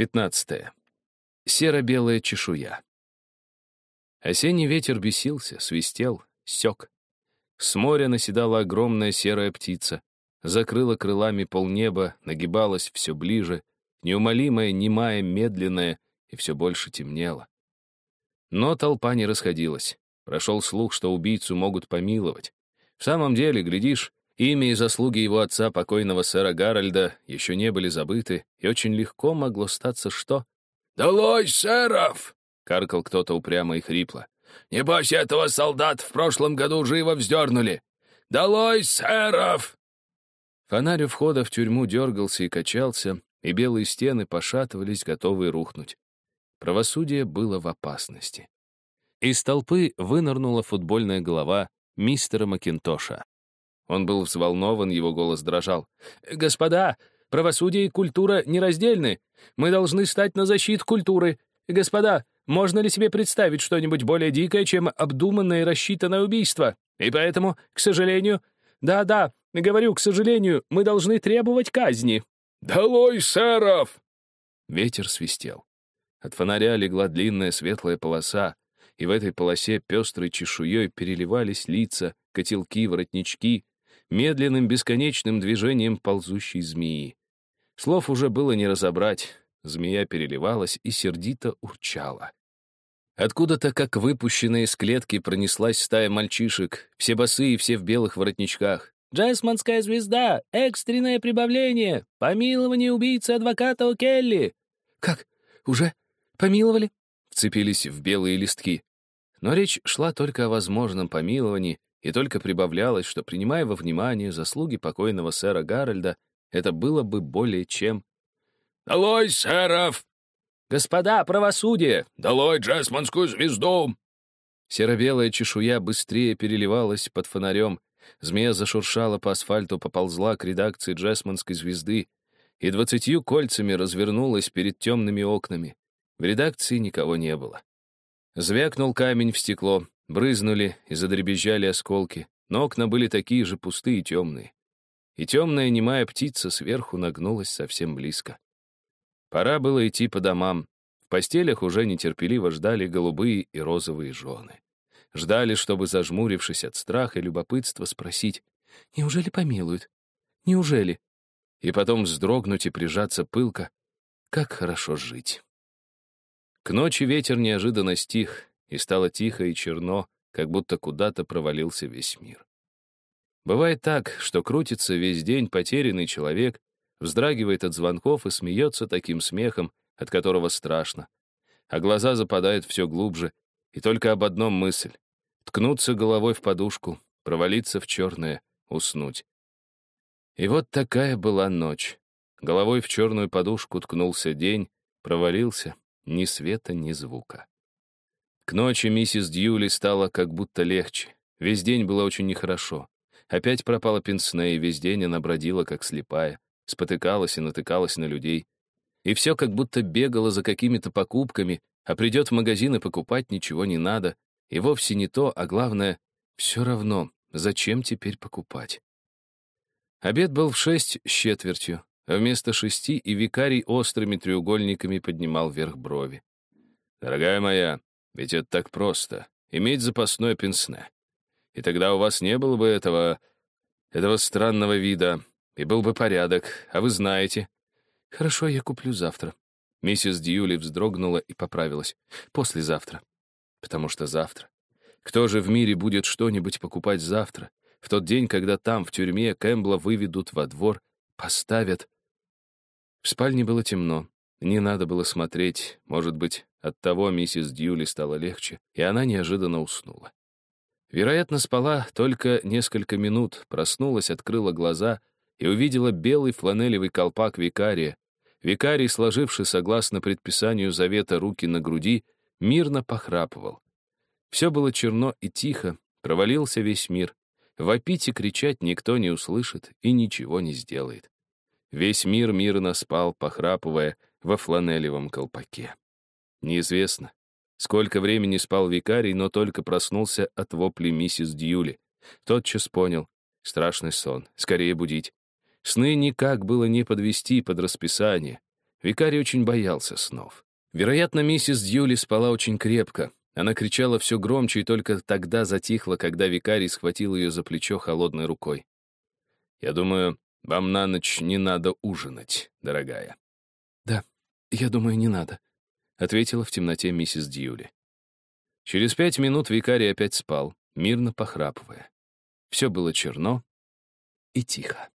15. Серо-белая чешуя. Осенний ветер бесился, свистел, сёк. С моря наседала огромная серая птица, закрыла крылами полнеба, нагибалась все ближе, неумолимая, немая, медленная, и все больше темнело. Но толпа не расходилась. Прошел слух, что убийцу могут помиловать. В самом деле, глядишь, Имя и заслуги его отца, покойного сэра Гарольда, еще не были забыты, и очень легко могло статься что... «Долой, сэров!» — каркал кто-то упрямо и хрипло. «Небось, этого солдат в прошлом году живо вздернули! Долой, сэров!» Фонарь у входа в тюрьму дергался и качался, и белые стены пошатывались, готовые рухнуть. Правосудие было в опасности. Из толпы вынырнула футбольная голова мистера Макинтоша. Он был взволнован, его голос дрожал. «Господа, правосудие и культура нераздельны. Мы должны стать на защиту культуры. Господа, можно ли себе представить что-нибудь более дикое, чем обдуманное и рассчитанное убийство? И поэтому, к сожалению... Да-да, говорю, к сожалению, мы должны требовать казни». «Долой, сэров!» Ветер свистел. От фонаря легла длинная светлая полоса, и в этой полосе пестрой чешуей переливались лица, котелки, воротнички, медленным бесконечным движением ползущей змеи. Слов уже было не разобрать. Змея переливалась и сердито урчала. Откуда-то, как выпущенная из клетки, пронеслась стая мальчишек, все босые, все в белых воротничках. «Джесманская звезда! Экстренное прибавление! Помилование убийцы адвоката О'Келли!» «Как? Уже? Помиловали?» Вцепились в белые листки. Но речь шла только о возможном помиловании, и только прибавлялось, что, принимая во внимание заслуги покойного сэра Гарольда, это было бы более чем... «Долой, сэров!» «Господа, правосудие!» «Долой джесманскую звезду!» Серо-белая чешуя быстрее переливалась под фонарем, змея зашуршала по асфальту, поползла к редакции джесманской звезды и двадцатью кольцами развернулась перед темными окнами. В редакции никого не было. Звякнул камень в стекло, Брызнули и задребезжали осколки, но окна были такие же пустые и темные. И темная немая птица сверху нагнулась совсем близко. Пора было идти по домам. В постелях уже нетерпеливо ждали голубые и розовые жены. Ждали, чтобы, зажмурившись от страха и любопытства, спросить, «Неужели помилуют? Неужели?» И потом вздрогнуть и прижаться пылко. Как хорошо жить. К ночи ветер неожиданно стих, и стало тихо и черно, как будто куда-то провалился весь мир. Бывает так, что крутится весь день потерянный человек, вздрагивает от звонков и смеется таким смехом, от которого страшно, а глаза западают все глубже, и только об одном мысль — ткнуться головой в подушку, провалиться в черное, уснуть. И вот такая была ночь. Головой в черную подушку ткнулся день, провалился, ни света, ни звука. К ночи миссис Дьюли стало как будто легче. Весь день было очень нехорошо. Опять пропала пенсне, и весь день она бродила, как слепая, спотыкалась и натыкалась на людей. И все как будто бегала за какими-то покупками, а придет в магазин и покупать ничего не надо. И вовсе не то, а главное, все равно, зачем теперь покупать. Обед был в шесть с четвертью, а вместо шести и викарий острыми треугольниками поднимал вверх брови. «Дорогая моя, ведь это так просто — иметь запасное пенсне. И тогда у вас не было бы этого... этого странного вида, и был бы порядок, а вы знаете. Хорошо, я куплю завтра. Миссис Дьюли вздрогнула и поправилась. Послезавтра. Потому что завтра. Кто же в мире будет что-нибудь покупать завтра? В тот день, когда там, в тюрьме, Кэмпбелла выведут во двор, поставят... В спальне было темно. Не надо было смотреть, может быть, Оттого миссис Дьюли стало легче, и она неожиданно уснула. Вероятно, спала только несколько минут, проснулась, открыла глаза и увидела белый фланелевый колпак викария. Викарий, сложивший согласно предписанию завета руки на груди, мирно похрапывал. Все было черно и тихо, провалился весь мир. Вопить и кричать никто не услышит и ничего не сделает. Весь мир мирно спал, похрапывая во фланелевом колпаке. Неизвестно, сколько времени спал викарий, но только проснулся от вопли миссис Дьюли. Тотчас понял. Страшный сон. Скорее будить. Сны никак было не подвести под расписание. Викарий очень боялся снов. Вероятно, миссис Дьюли спала очень крепко. Она кричала все громче и только тогда затихла, когда викарий схватил ее за плечо холодной рукой. «Я думаю, вам на ночь не надо ужинать, дорогая». «Да, я думаю, не надо», — ответила в темноте миссис Дьюли. Через пять минут викарий опять спал, мирно похрапывая. Все было черно и тихо.